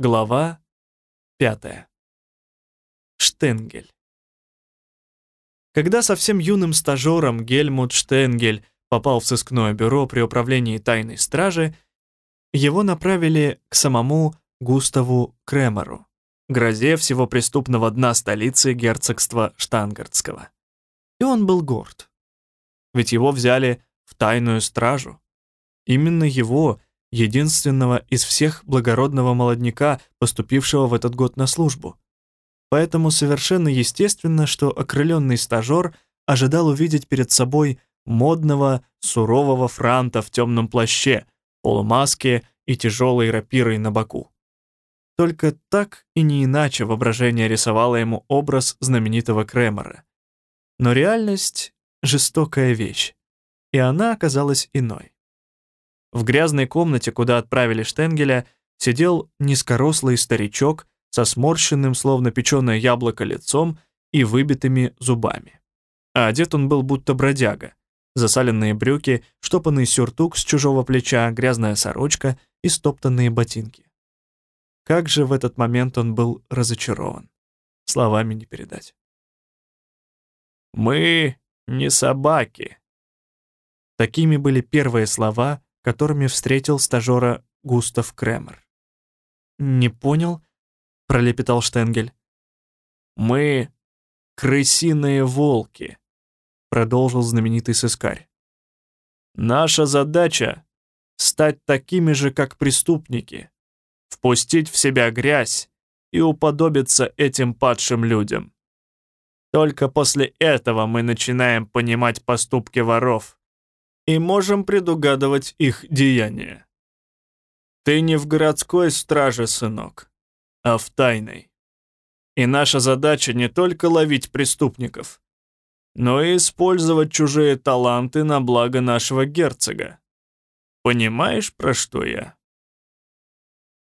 Глава 5. Штенгель. Когда совсем юным стажером Гельмут Штенгель попал в сыскное бюро при управлении тайной стражи, его направили к самому Густаву Кремеру, грозе всего преступного дна столицы герцогства Штангардского. И он был горд. Ведь его взяли в тайную стражу. Именно его, единственного из всех благородного молодняка, поступившего в этот год на службу. Поэтому совершенно естественно, что окрыленный стажер ожидал увидеть перед собой модного, сурового франта в темном плаще, полумаске и тяжелой рапирой на боку. Только так и не иначе воображение рисовало ему образ знаменитого Кремера. Но реальность — жестокая вещь, и она оказалась иной. В грязной комнате, куда отправили Штенгеля, сидел низкорослый старичок со сморщенным, словно печеное яблоко, лицом и выбитыми зубами. А одет он был будто бродяга. Засаленные брюки, штопанный сюртук с чужого плеча, грязная сорочка и стоптанные ботинки. Как же в этот момент он был разочарован. Словами не передать. «Мы не собаки». Такими были первые слова, которыми встретил стажера Густав Кремер. «Не понял?» — пролепетал Штенгель. «Мы — крысиные волки», — продолжил знаменитый сыскарь. «Наша задача — стать такими же, как преступники, впустить в себя грязь и уподобиться этим падшим людям. Только после этого мы начинаем понимать поступки воров, и можем предугадывать их деяния. Ты не в городской страже, сынок, а в тайной. И наша задача не только ловить преступников, но и использовать чужие таланты на благо нашего герцога. Понимаешь, про что я?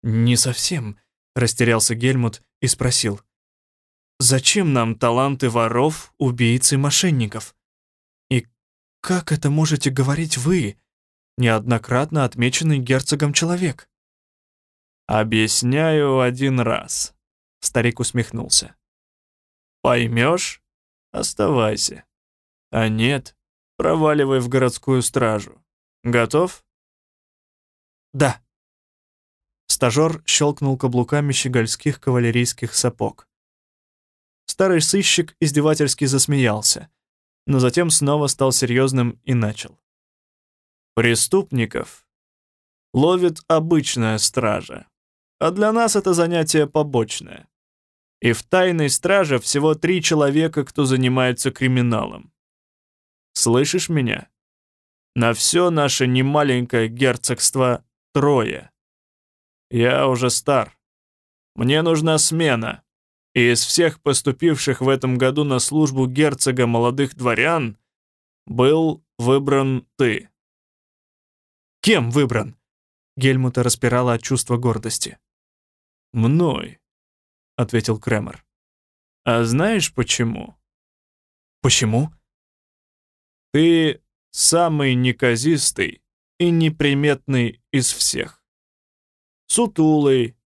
«Не совсем», — растерялся Гельмут и спросил. «Зачем нам таланты воров, убийц и мошенников?» «Как это можете говорить вы, неоднократно отмеченный герцогом человек?» «Объясняю один раз», — старик усмехнулся. «Поймешь? Оставайся. А нет, проваливай в городскую стражу. Готов?» «Да». Стажер щелкнул каблуками щегольских кавалерийских сапог. Старый сыщик издевательски засмеялся но затем снова стал серьезным и начал. «Преступников ловит обычная стража, а для нас это занятие побочное. И в тайной страже всего три человека, кто занимается криминалом. Слышишь меня? На все наше немаленькое герцогство трое. Я уже стар. Мне нужна смена и из всех поступивших в этом году на службу герцога молодых дворян был выбран ты. Кем выбран? Гельмута распирала от чувства гордости. «Мной», — ответил Кремер. «А знаешь почему?» «Почему?» «Ты самый неказистый и неприметный из всех. Сутулый,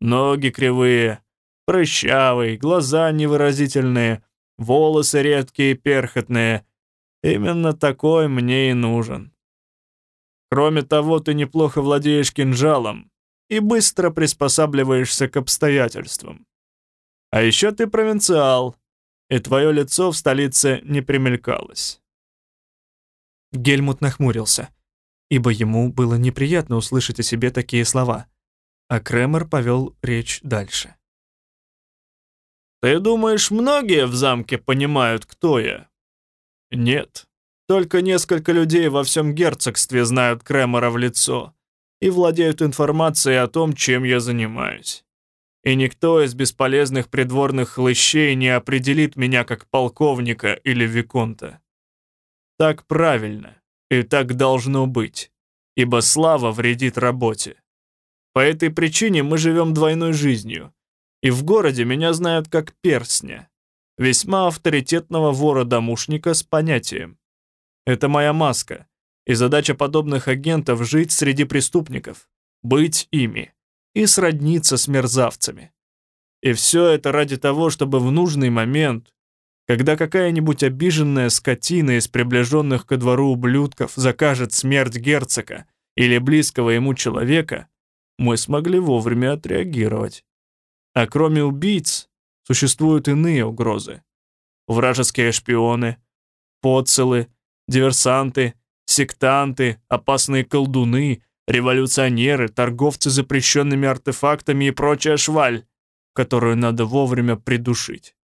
ноги кривые, Прыщавый, глаза невыразительные, волосы редкие перхотные. Именно такой мне и нужен. Кроме того, ты неплохо владеешь кинжалом и быстро приспосабливаешься к обстоятельствам. А еще ты провинциал, и твое лицо в столице не примелькалось. Гельмут нахмурился, ибо ему было неприятно услышать о себе такие слова, а Кремер повел речь дальше. Ты думаешь, многие в замке понимают, кто я? Нет. Только несколько людей во всем герцогстве знают Кремера в лицо и владеют информацией о том, чем я занимаюсь. И никто из бесполезных придворных хлыщей не определит меня как полковника или виконта. Так правильно, и так должно быть, ибо слава вредит работе. По этой причине мы живем двойной жизнью — и в городе меня знают как перстня, весьма авторитетного вора-домушника с понятием. Это моя маска, и задача подобных агентов — жить среди преступников, быть ими и сродниться с мерзавцами. И все это ради того, чтобы в нужный момент, когда какая-нибудь обиженная скотина из приближенных ко двору ублюдков закажет смерть герцога или близкого ему человека, мы смогли вовремя отреагировать. А кроме убийц, существуют иные угрозы. Вражеские шпионы, поцелы, диверсанты, сектанты, опасные колдуны, революционеры, торговцы запрещенными артефактами и прочая шваль, которую надо вовремя придушить.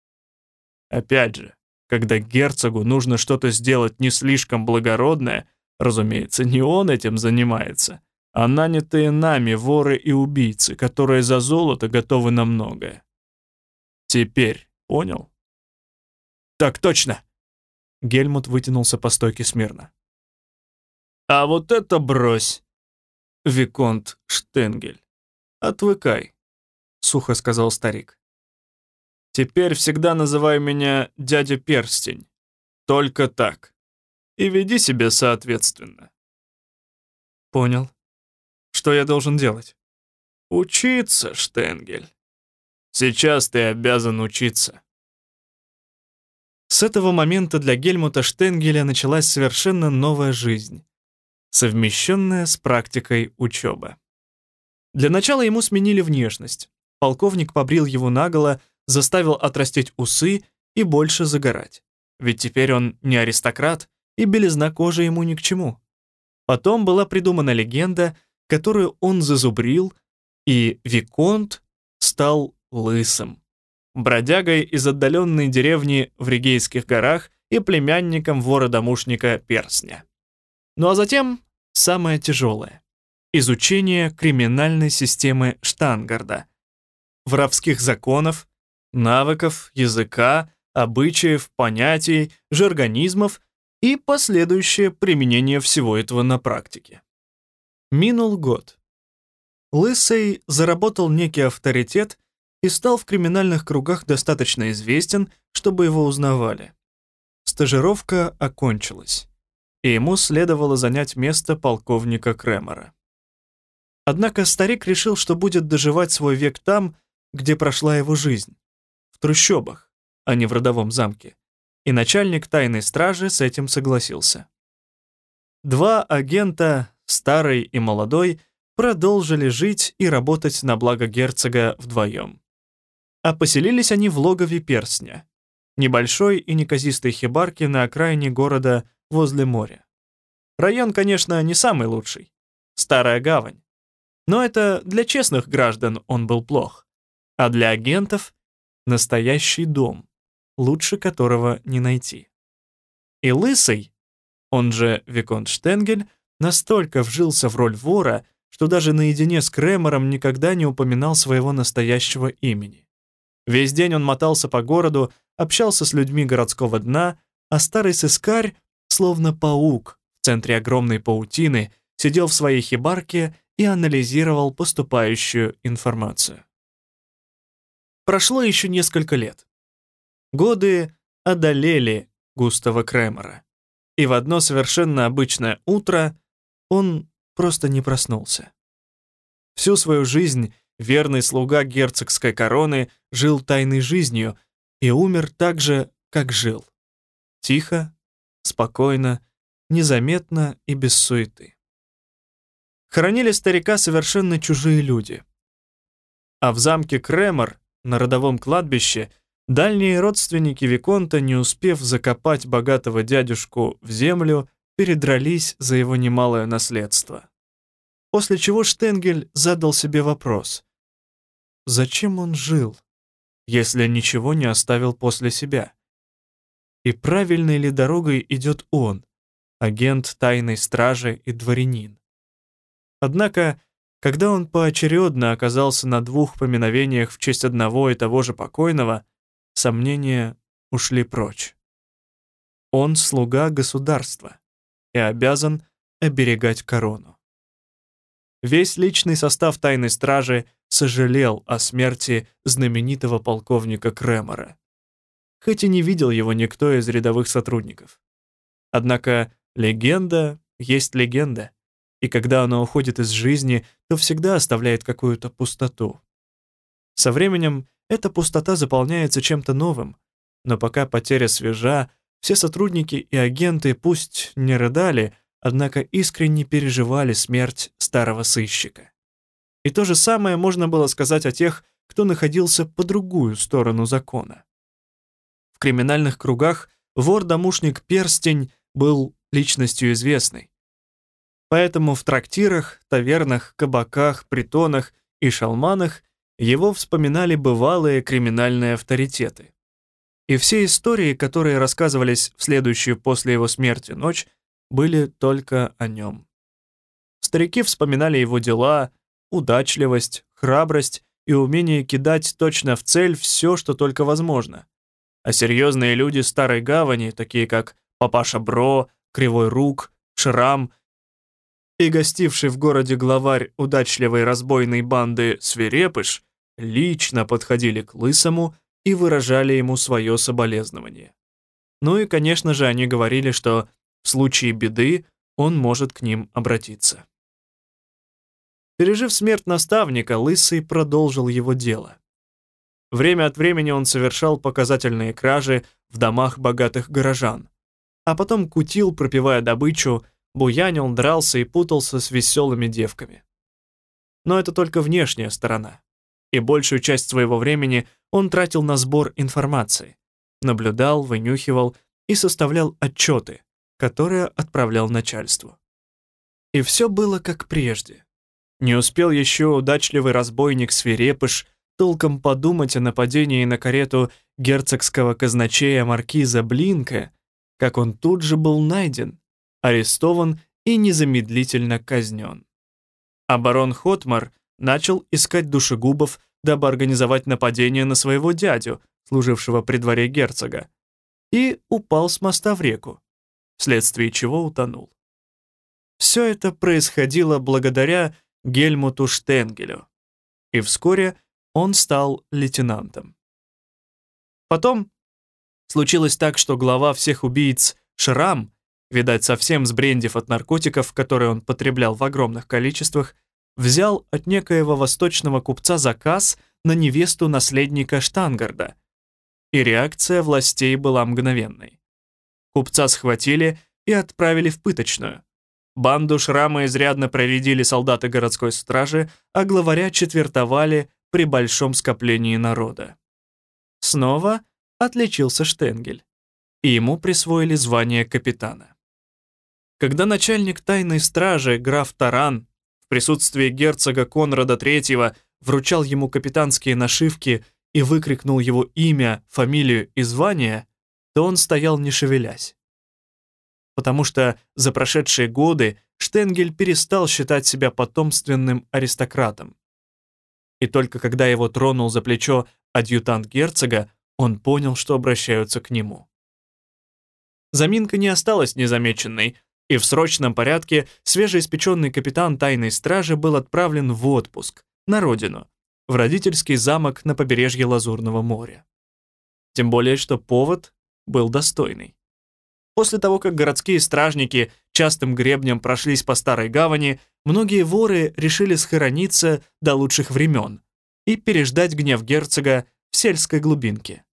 Опять же, когда герцогу нужно что-то сделать не слишком благородное, разумеется, не он этим занимается, а нанятые нами воры и убийцы, которые за золото готовы на многое. Теперь понял? Так точно. Гельмут вытянулся по стойке смирно. А вот это брось, Виконт Штенгель. Отвыкай, сухо сказал старик. Теперь всегда называй меня дядя Перстень. Только так. И веди себя соответственно. Понял. Что я должен делать? Учиться, Штенгель. Сейчас ты обязан учиться. С этого момента для Гельмута Штенгеля началась совершенно новая жизнь, совмещенная с практикой учебы. Для начала ему сменили внешность. Полковник побрил его наголо, заставил отрастить усы и больше загорать. Ведь теперь он не аристократ, и белизна кожи ему ни к чему. Потом была придумана легенда, которую он зазубрил, и Виконт стал лысым. Бродягой из отдаленной деревни в Ригейских горах и племянником вора-домушника Персня. Ну а затем самое тяжелое — изучение криминальной системы Штангарда, воровских законов, навыков, языка, обычаев, понятий, жаргонизмов и последующее применение всего этого на практике. Минул год. Лысый заработал некий авторитет и стал в криминальных кругах достаточно известен, чтобы его узнавали. Стажировка окончилась, и ему следовало занять место полковника Кремера. Однако старик решил, что будет доживать свой век там, где прошла его жизнь, в трущобах, а не в родовом замке, и начальник тайной стражи с этим согласился. Два агента старый и молодой, продолжили жить и работать на благо герцога вдвоем. А поселились они в логове перстня, небольшой и неказистой хибарке на окраине города возле моря. Район, конечно, не самый лучший. Старая гавань. Но это для честных граждан он был плох. А для агентов — настоящий дом, лучше которого не найти. И Лысый, он же Виконт Штенгель, настолько вжился в роль вора, что даже наедине с Кремером никогда не упоминал своего настоящего имени. Весь день он мотался по городу, общался с людьми городского дна, а старый сыскарь, словно паук в центре огромной паутины, сидел в своей хибарке и анализировал поступающую информацию. Прошло еще несколько лет. Годы одолели Густава Кремера. И в одно совершенно обычное утро он просто не проснулся. Всю свою жизнь верный слуга герцогской короны жил тайной жизнью и умер так же, как жил. Тихо, спокойно, незаметно и без суеты. Хоронили старика совершенно чужие люди. А в замке Кремер, на родовом кладбище, дальние родственники Виконта, не успев закопать богатого дядюшку в землю, передрались за его немалое наследство. После чего Штенгель задал себе вопрос. Зачем он жил, если ничего не оставил после себя? И правильной ли дорогой идет он, агент тайной стражи и дворянин? Однако, когда он поочередно оказался на двух поминовениях в честь одного и того же покойного, сомнения ушли прочь. Он слуга государства и обязан оберегать корону. Весь личный состав тайной стражи сожалел о смерти знаменитого полковника Кремера, хоть и не видел его никто из рядовых сотрудников. Однако легенда есть легенда, и когда оно уходит из жизни, то всегда оставляет какую-то пустоту. Со временем эта пустота заполняется чем-то новым, но пока потеря свежа, все сотрудники и агенты пусть не рыдали, однако искренне переживали смерть старого сыщика. И то же самое можно было сказать о тех, кто находился по другую сторону закона. В криминальных кругах вор-домушник Перстень был личностью известной. Поэтому в трактирах, тавернах, кабаках, притонах и шалманах его вспоминали бывалые криминальные авторитеты. И все истории, которые рассказывались в следующую после его смерти ночь, были только о нем. Старики вспоминали его дела, удачливость, храбрость и умение кидать точно в цель все, что только возможно. А серьезные люди старой гавани, такие как Папаша Бро, Кривой Рук, Шрам и гостивший в городе главарь удачливой разбойной банды Свирепыш, лично подходили к Лысому и выражали ему свое соболезнование. Ну и, конечно же, они говорили, что в случае беды он может к ним обратиться. Пережив смерть наставника, Лысый продолжил его дело. Время от времени он совершал показательные кражи в домах богатых горожан, а потом кутил, пропивая добычу, буянил, дрался и путался с веселыми девками. Но это только внешняя сторона. И большую часть своего времени он тратил на сбор информации, наблюдал, вынюхивал и составлял отчеты, которые отправлял начальству. И все было как прежде. Не успел еще удачливый разбойник Свирепыш толком подумать о нападении на карету герцогского казначея маркиза Блинка, как он тут же был найден, арестован и незамедлительно казнен. А барон Хотмар начал искать душегубов, дабы организовать нападение на своего дядю, служившего при дворе герцога, и упал с моста в реку, вследствие чего утонул. Все это происходило благодаря Гельмуту Штенгелю, и вскоре он стал лейтенантом. Потом случилось так, что глава всех убийц Шрам, видать, совсем сбрендив от наркотиков, которые он потреблял в огромных количествах, взял от некоего восточного купца заказ на невесту наследника Штангарда, и реакция властей была мгновенной. Купца схватили и отправили в пыточную, Банду Шрама изрядно проредили солдаты городской стражи, а главаря четвертовали при большом скоплении народа. Снова отличился Штенгель, и ему присвоили звание капитана. Когда начальник тайной стражи, граф Таран, присутствии герцога Конрада III вручал ему капитанские нашивки и выкрикнул его имя, фамилию и звание, то он стоял не шевелясь потому что за прошедшие годы Штенгель перестал считать себя потомственным аристократом. И только когда его тронул за плечо адъютант герцога, он понял, что обращаются к нему. Заминка не осталась незамеченной, и в срочном порядке свежеиспеченный капитан тайной стражи был отправлен в отпуск, на родину, в родительский замок на побережье Лазурного моря. Тем более, что повод был достойный. После того, как городские стражники частым гребнем прошлись по старой гавани, многие воры решили схорониться до лучших времен и переждать гнев герцога в сельской глубинке.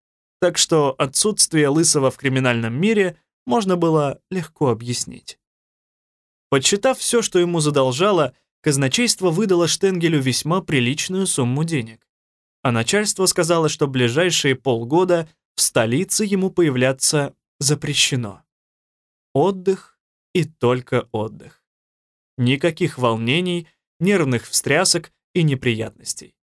Так что отсутствие Лысого в криминальном мире можно было легко объяснить. Подсчитав все, что ему задолжало, казначейство выдало Штенгелю весьма приличную сумму денег. А начальство сказало, что ближайшие полгода в столице ему появляться запрещено. Отдых и только отдых. Никаких волнений, нервных встрясок и неприятностей.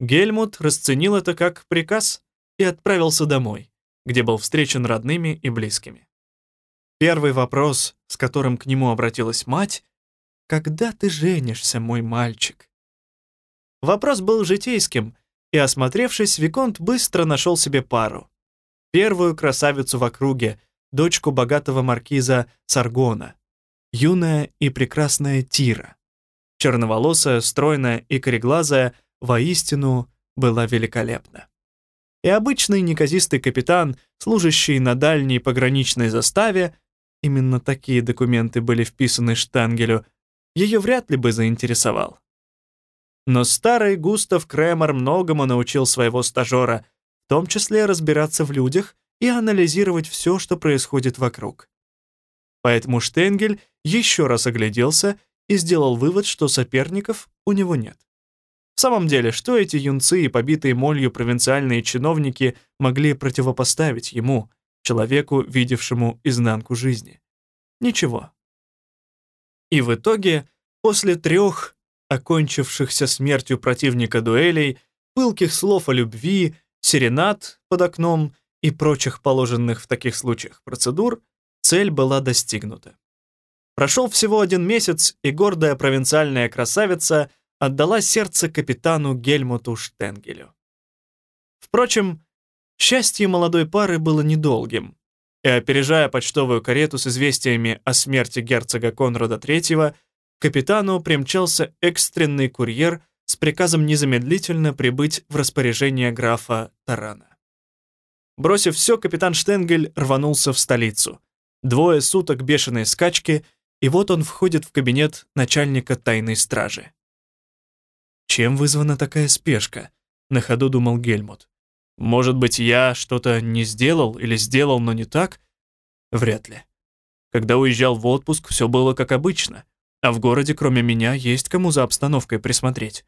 Гельмут расценил это как приказ и отправился домой, где был встречен родными и близкими. Первый вопрос, с которым к нему обратилась мать, «Когда ты женишься, мой мальчик?» Вопрос был житейским, и, осмотревшись, Виконт быстро нашел себе пару. Первую красавицу в округе, дочку богатого маркиза Саргона, юная и прекрасная Тира. Черноволосая, стройная и кореглазая воистину была великолепна. И обычный неказистый капитан, служащий на дальней пограничной заставе, именно такие документы были вписаны Штангелю, ее вряд ли бы заинтересовал. Но старый Густав Кремер многому научил своего стажера, в том числе разбираться в людях и анализировать все, что происходит вокруг. Поэтому Штенгель еще раз огляделся и сделал вывод, что соперников у него нет. В самом деле, что эти юнцы и побитые молью провинциальные чиновники могли противопоставить ему, человеку, видевшему изнанку жизни? Ничего. И в итоге, после трех окончившихся смертью противника дуэлей, пылких слов о любви, серенад под окном и прочих положенных в таких случаях процедур, цель была достигнута. Прошел всего один месяц, и гордая провинциальная красавица отдала сердце капитану Гельмуту Штенгелю. Впрочем, счастье молодой пары было недолгим, и, опережая почтовую карету с известиями о смерти герцога Конрада III, капитану примчался экстренный курьер с приказом незамедлительно прибыть в распоряжение графа Тарана. Бросив все, капитан Штенгель рванулся в столицу. Двое суток бешеной скачки, и вот он входит в кабинет начальника тайной стражи. Чем вызвана такая спешка? На ходу думал Гельмут. Может быть, я что-то не сделал или сделал, но не так? Вряд ли. Когда уезжал в отпуск, все было как обычно. А в городе, кроме меня, есть кому за обстановкой присмотреть.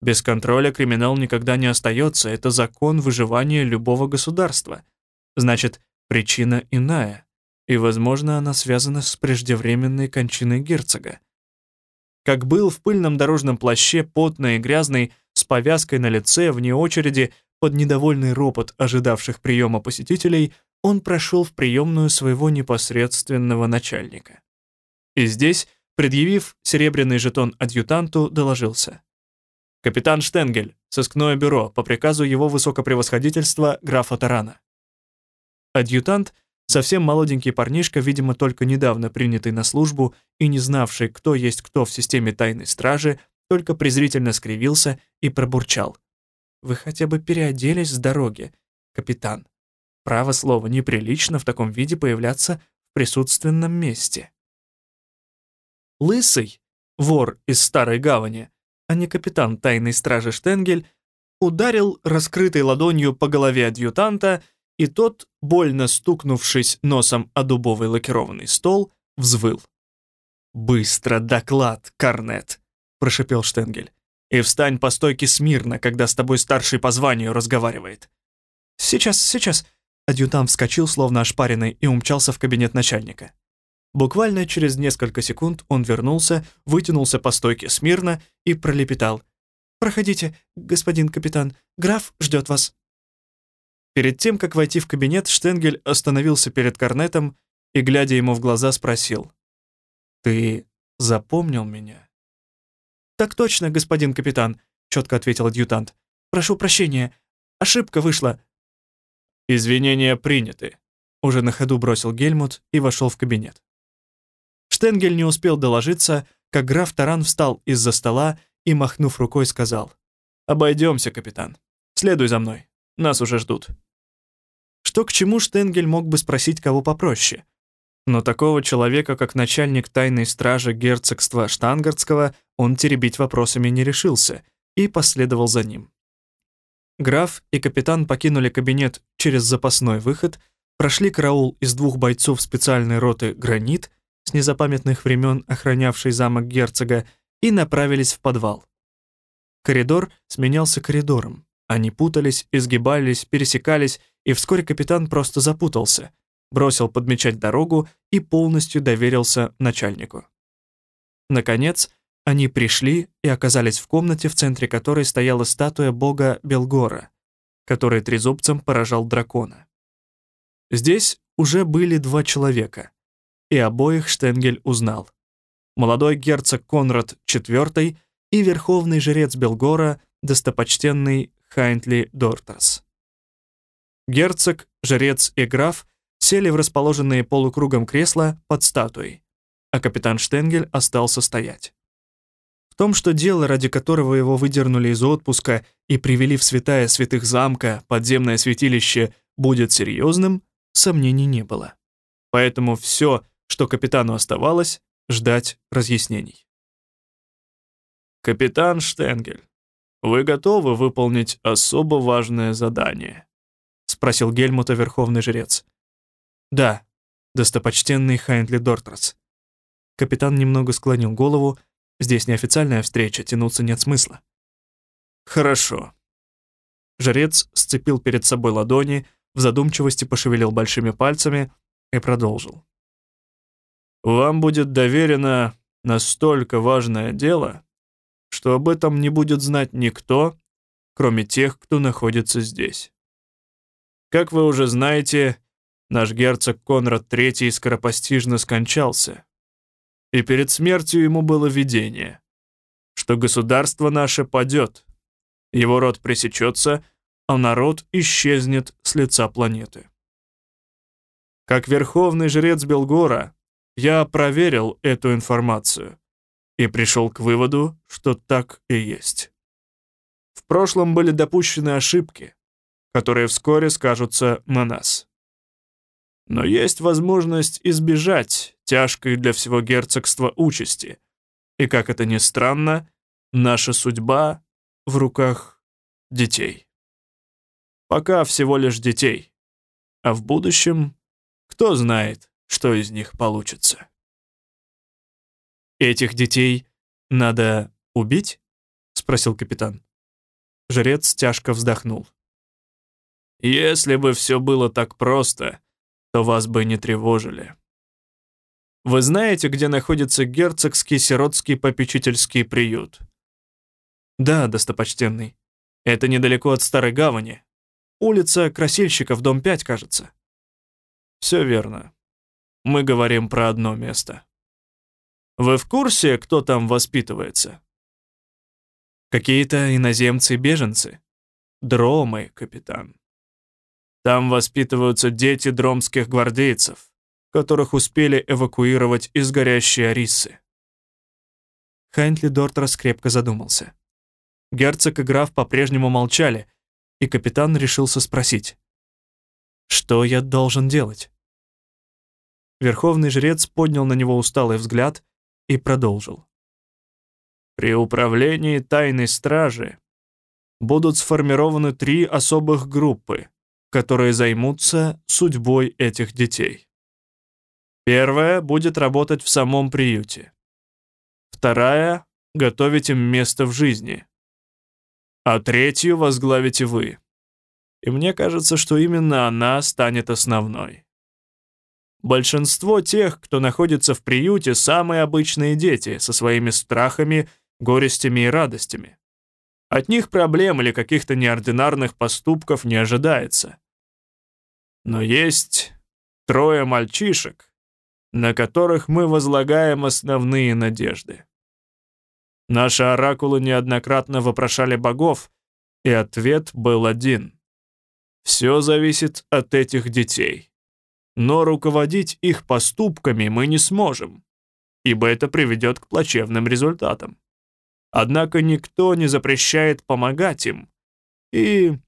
Без контроля криминал никогда не остается, это закон выживания любого государства. Значит, причина иная, и, возможно, она связана с преждевременной кончиной герцога. Как был в пыльном дорожном плаще, потный и грязный, с повязкой на лице, вне очереди, под недовольный ропот ожидавших приема посетителей, он прошел в приемную своего непосредственного начальника. И здесь Предъявив серебряный жетон адъютанту, доложился. «Капитан Штенгель, сыскное бюро, по приказу его высокопревосходительства графа Тарана». Адъютант, совсем молоденький парнишка, видимо, только недавно принятый на службу и не знавший, кто есть кто в системе тайной стражи, только презрительно скривился и пробурчал. «Вы хотя бы переоделись с дороги, капитан. Право слово, неприлично в таком виде появляться в присутственном месте». Лысый, вор из Старой Гавани, а не капитан тайной стражи Штенгель, ударил раскрытой ладонью по голове адъютанта, и тот, больно стукнувшись носом о дубовый лакированный стол, взвыл. «Быстро доклад, Корнет!» — прошипел Штенгель. «И встань по стойке смирно, когда с тобой старший по званию разговаривает». «Сейчас, сейчас!» Адъютант вскочил, словно ошпаренный, и умчался в кабинет начальника. Буквально через несколько секунд он вернулся, вытянулся по стойке смирно и пролепетал. «Проходите, господин капитан, граф ждет вас». Перед тем, как войти в кабинет, Штенгель остановился перед корнетом и, глядя ему в глаза, спросил. «Ты запомнил меня?» «Так точно, господин капитан», — четко ответил адъютант. «Прошу прощения, ошибка вышла». «Извинения приняты», — уже на ходу бросил Гельмут и вошел в кабинет. Штенгель не успел доложиться, как граф Таран встал из-за стола и, махнув рукой, сказал, «Обойдемся, капитан. Следуй за мной. Нас уже ждут». Что к чему Штенгель мог бы спросить кого попроще? Но такого человека, как начальник тайной стражи герцогства Штангардского, он теребить вопросами не решился и последовал за ним. Граф и капитан покинули кабинет через запасной выход, прошли караул из двух бойцов специальной роты «Гранит» с незапамятных времен охранявший замок герцога, и направились в подвал. Коридор сменялся коридором. Они путались, изгибались, пересекались, и вскоре капитан просто запутался, бросил подмечать дорогу и полностью доверился начальнику. Наконец, они пришли и оказались в комнате, в центре которой стояла статуя бога Белгора, который трезубцем поражал дракона. Здесь уже были два человека и обоих Штенгель узнал. Молодой герцог Конрад IV и верховный жрец Белгора, достопочтенный Хайнтли Дортерс. Герцог, жрец и граф сели в расположенные полукругом кресла под статуей, а капитан Штенгель остался стоять. В том, что дело, ради которого его выдернули из отпуска и привели в святая святых замка, подземное святилище, будет серьезным, сомнений не было. Поэтому все, что капитану оставалось ждать разъяснений. «Капитан Штенгель, вы готовы выполнить особо важное задание?» — спросил Гельмута верховный жрец. «Да, достопочтенный Хайнтли Дортрас». Капитан немного склонил голову. Здесь неофициальная встреча, тянуться нет смысла. «Хорошо». Жрец сцепил перед собой ладони, в задумчивости пошевелил большими пальцами и продолжил. «Вам будет доверено настолько важное дело, что об этом не будет знать никто, кроме тех, кто находится здесь. Как вы уже знаете, наш герцог Конрад III скоропостижно скончался, и перед смертью ему было видение, что государство наше падет, его род пресечется, а народ исчезнет с лица планеты. Как верховный жрец Белгора, я проверил эту информацию и пришел к выводу, что так и есть. В прошлом были допущены ошибки, которые вскоре скажутся на нас. Но есть возможность избежать тяжкой для всего герцогства участи, и, как это ни странно, наша судьба в руках детей. Пока всего лишь детей, а в будущем кто знает, что из них получится. «Этих детей надо убить?» — спросил капитан. Жрец тяжко вздохнул. «Если бы все было так просто, то вас бы не тревожили. Вы знаете, где находится герцогский сиротский попечительский приют?» «Да, достопочтенный. Это недалеко от Старой Гавани. Улица Красильщиков, дом 5, кажется». «Все верно. Мы говорим про одно место». Вы в курсе, кто там воспитывается? Какие-то иноземцы-беженцы. Дромы, капитан. Там воспитываются дети дромских гвардейцев, которых успели эвакуировать из горящей Арисы. Хайнтли Дортрас крепко задумался. Герцог и граф по-прежнему молчали, и капитан решился спросить. «Что я должен делать?» Верховный жрец поднял на него усталый взгляд и продолжил. При управлении тайной стражи будут сформированы три особых группы, которые займутся судьбой этих детей. Первая будет работать в самом приюте. Вторая — готовить им место в жизни. А третью возглавите вы. И мне кажется, что именно она станет основной. Большинство тех, кто находится в приюте, самые обычные дети со своими страхами, горестями и радостями. От них проблем или каких-то неординарных поступков не ожидается. Но есть трое мальчишек, на которых мы возлагаем основные надежды. Наши оракулы неоднократно вопрошали богов, и ответ был один. Все зависит от этих детей но руководить их поступками мы не сможем, ибо это приведет к плачевным результатам. Однако никто не запрещает помогать им. И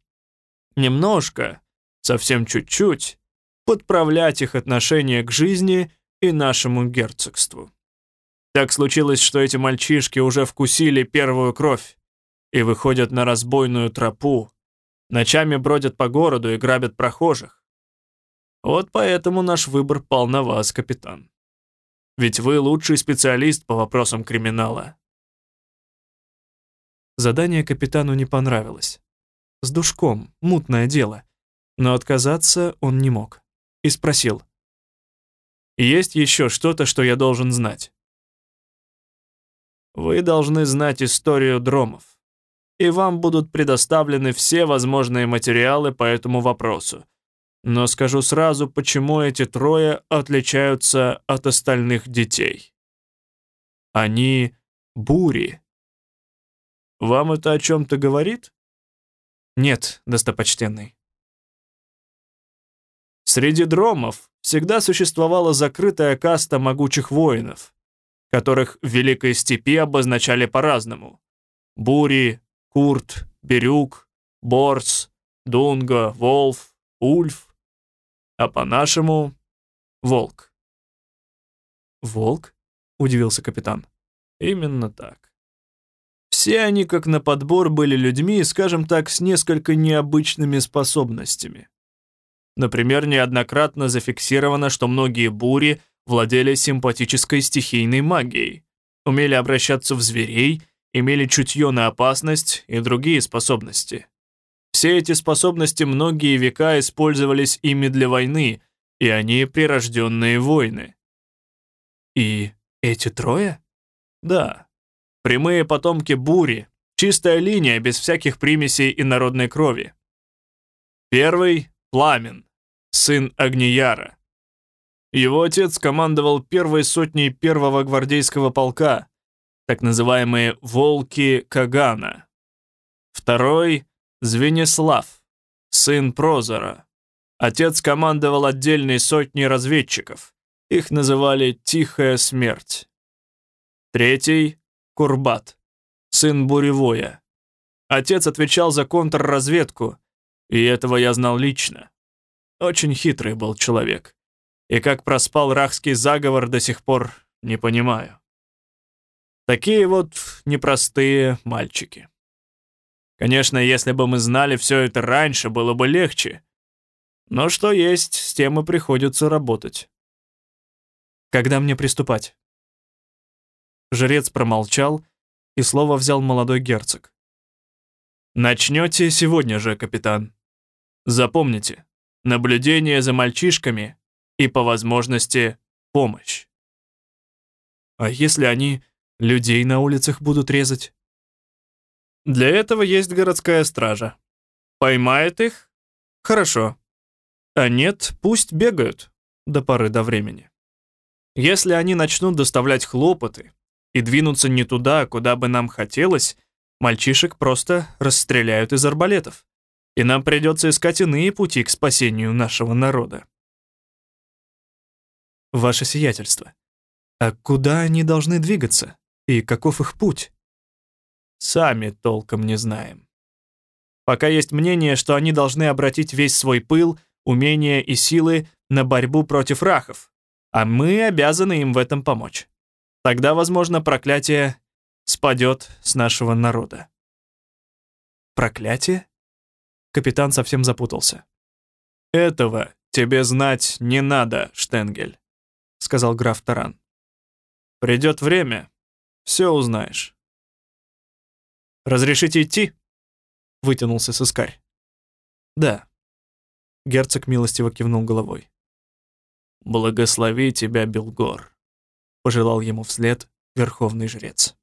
немножко, совсем чуть-чуть, подправлять их отношение к жизни и нашему герцогству. Так случилось, что эти мальчишки уже вкусили первую кровь и выходят на разбойную тропу, ночами бродят по городу и грабят прохожих. Вот поэтому наш выбор пал на вас, капитан. Ведь вы лучший специалист по вопросам криминала. Задание капитану не понравилось. С душком, мутное дело. Но отказаться он не мог. И спросил. «Есть еще что-то, что я должен знать?» «Вы должны знать историю дромов, и вам будут предоставлены все возможные материалы по этому вопросу, но скажу сразу, почему эти трое отличаются от остальных детей. Они бури. Вам это о чем-то говорит? Нет, достопочтенный. Среди дромов всегда существовала закрытая каста могучих воинов, которых в Великой Степи обозначали по-разному. Бури, Курт, Бирюк, Борс, Дунга, Волф, Ульф а по-нашему — волк». «Волк?» — удивился капитан. «Именно так. Все они, как на подбор, были людьми, скажем так, с несколько необычными способностями. Например, неоднократно зафиксировано, что многие бури владели симпатической стихийной магией, умели обращаться в зверей, имели чутье на опасность и другие способности. Все эти способности многие века использовались ими для войны, и они прирожденные воины. И эти трое? Да. Прямые потомки бури, чистая линия без всяких примесей и народной крови. Первый — Пламен, сын Агнияра. Его отец командовал первой сотней первого гвардейского полка, так называемые «волки Кагана». Второй — Звенислав, сын Прозора. Отец командовал отдельной сотней разведчиков. Их называли «Тихая смерть». Третий — Курбат, сын Буревоя. Отец отвечал за контрразведку, и этого я знал лично. Очень хитрый был человек. И как проспал рахский заговор, до сих пор не понимаю. Такие вот непростые мальчики. Конечно, если бы мы знали все это раньше, было бы легче. Но что есть, с тем и приходится работать. Когда мне приступать? Жрец промолчал, и слово взял молодой герцог. «Начнете сегодня же, капитан. Запомните, наблюдение за мальчишками и, по возможности, помощь. А если они людей на улицах будут резать? Для этого есть городская стража. Поймает их? Хорошо. А нет, пусть бегают до поры до времени. Если они начнут доставлять хлопоты и двинуться не туда, куда бы нам хотелось, мальчишек просто расстреляют из арбалетов, и нам придется искать иные пути к спасению нашего народа. Ваше сиятельство. А куда они должны двигаться? И каков их путь? Сами толком не знаем. Пока есть мнение, что они должны обратить весь свой пыл, умения и силы на борьбу против рахов, а мы обязаны им в этом помочь. Тогда, возможно, проклятие спадет с нашего народа. Проклятие? Капитан совсем запутался. Этого тебе знать не надо, Штенгель сказал граф Таран. Придет время, все узнаешь. «Разрешите идти?» — вытянулся сыскарь. «Да». Герцог милостиво кивнул головой. «Благослови тебя, Белгор», — пожелал ему вслед верховный жрец.